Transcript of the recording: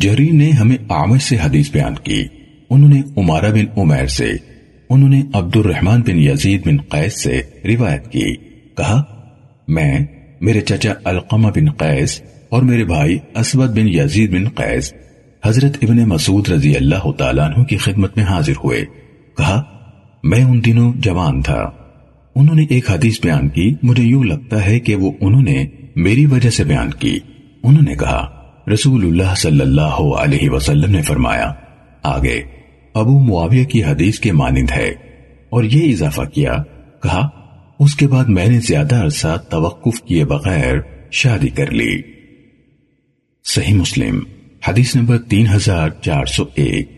جہرین نے ہمیں عامر سے حدیث بیان کی۔ انہوں نے عمارہ بن عمیر سے، انہوں نے عبد الرحمن بن یزید بن قیس سے روایت کی۔ کہا، میں، میرے چچا القمہ بن قیس اور میرے بھائی اسود بن یزید بن قیس، حضرت ابن مسعود رضی اللہ تعالیٰ عنہ کی خدمت میں حاضر ہوئے۔ کہا، میں ان دنوں جوان تھا۔ انہوں نے ایک حدیث بیان کی۔ مجھے یوں لگتا ہے کہ وہ انہوں نے میری وجہ سے بیان کی۔ انہوں نے کہا رسول اللہ صلی اللہ علیہ وسلم نے فرمایا، آگے، ابو معاویہ کی حدیث کے مانند ہے، اور یہ اضافہ کیا، کہا، اس کے بعد میں نے زیادہ عرصہ توقف کیے بغیر شادی کر لی۔ صحیح مسلم، حدیث نمبر تین ہزار چار سو ایک۔